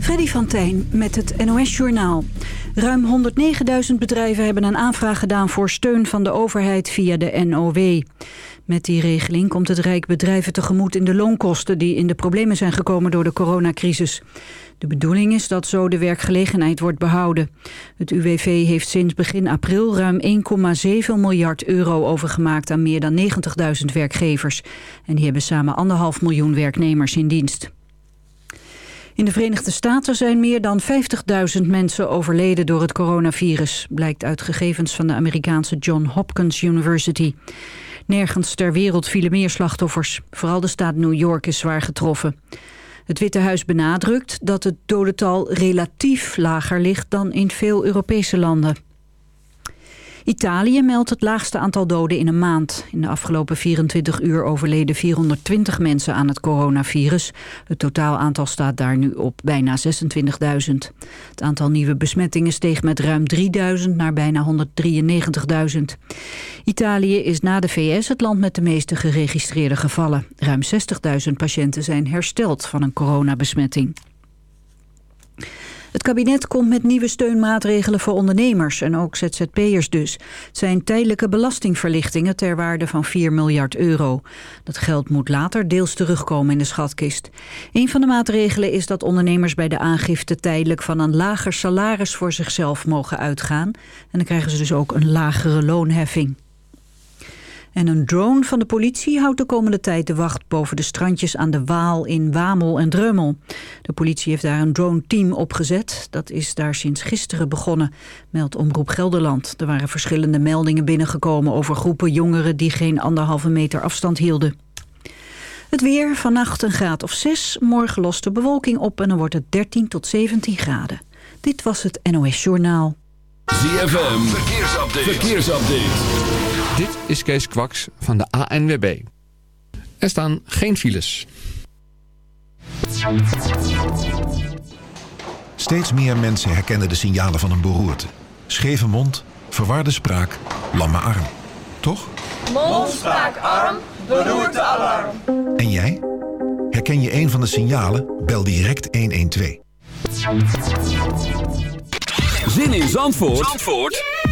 Freddy van Tijn met het NOS-journaal. Ruim 109.000 bedrijven hebben een aanvraag gedaan voor steun van de overheid via de NOW. Met die regeling komt het Rijk bedrijven tegemoet in de loonkosten... die in de problemen zijn gekomen door de coronacrisis. De bedoeling is dat zo de werkgelegenheid wordt behouden. Het UWV heeft sinds begin april ruim 1,7 miljard euro overgemaakt... aan meer dan 90.000 werkgevers. En die hebben samen anderhalf miljoen werknemers in dienst. In de Verenigde Staten zijn meer dan 50.000 mensen overleden door het coronavirus, blijkt uit gegevens van de Amerikaanse John Hopkins University. Nergens ter wereld vielen meer slachtoffers. Vooral de staat New York is zwaar getroffen. Het Witte Huis benadrukt dat het dodental relatief lager ligt dan in veel Europese landen. Italië meldt het laagste aantal doden in een maand. In de afgelopen 24 uur overleden 420 mensen aan het coronavirus. Het totaal aantal staat daar nu op bijna 26.000. Het aantal nieuwe besmettingen steeg met ruim 3.000 naar bijna 193.000. Italië is na de VS het land met de meeste geregistreerde gevallen. Ruim 60.000 patiënten zijn hersteld van een coronabesmetting. Het kabinet komt met nieuwe steunmaatregelen voor ondernemers en ook ZZP'ers dus. Het zijn tijdelijke belastingverlichtingen ter waarde van 4 miljard euro. Dat geld moet later deels terugkomen in de schatkist. Een van de maatregelen is dat ondernemers bij de aangifte tijdelijk van een lager salaris voor zichzelf mogen uitgaan. En dan krijgen ze dus ook een lagere loonheffing. En een drone van de politie houdt de komende tijd de wacht boven de strandjes aan de Waal in Wamel en Dreumel. De politie heeft daar een drone-team opgezet. Dat is daar sinds gisteren begonnen, meldt Omroep Gelderland. Er waren verschillende meldingen binnengekomen over groepen jongeren die geen anderhalve meter afstand hielden. Het weer, vannacht een graad of 6. Morgen lost de bewolking op en dan wordt het 13 tot 17 graden. Dit was het NOS Journaal. ZFM, verkeersupdate. verkeersupdate. Dit is Kees Kwaks van de ANWB. Er staan geen files. Steeds meer mensen herkennen de signalen van een beroerte. Scheve mond, verwarde spraak, lamme arm. Toch? Mond, spraak, arm, beroerte, alarm. En jij? Herken je een van de signalen? Bel direct 112. Zin in Zandvoort? Zandvoort?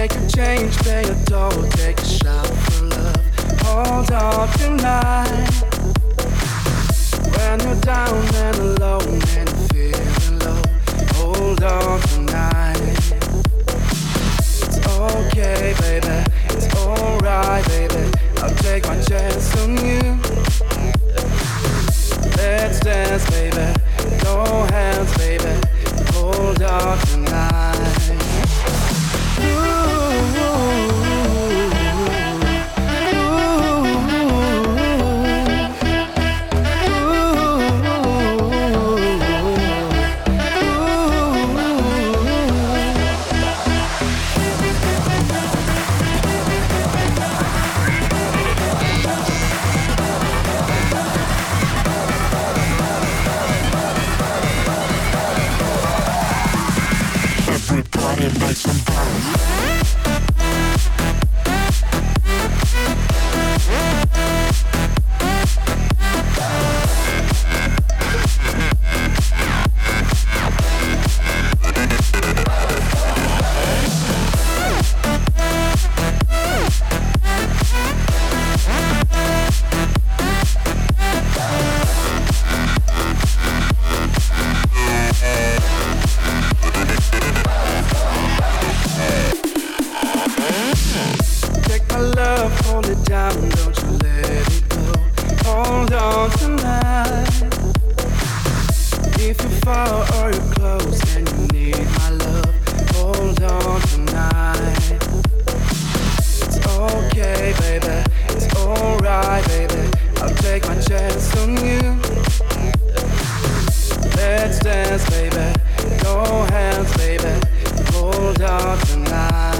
Take a change, pay a toll, take a shot for love. Hold on tonight. When you're down and alone and feeling low, hold on tonight. It's okay, baby. It's alright, baby. I'll take my chance on you. Let's dance, baby. No hands, baby. Hold on tonight. chance on you. Let's dance, baby. Go hands, baby. Hold out tonight.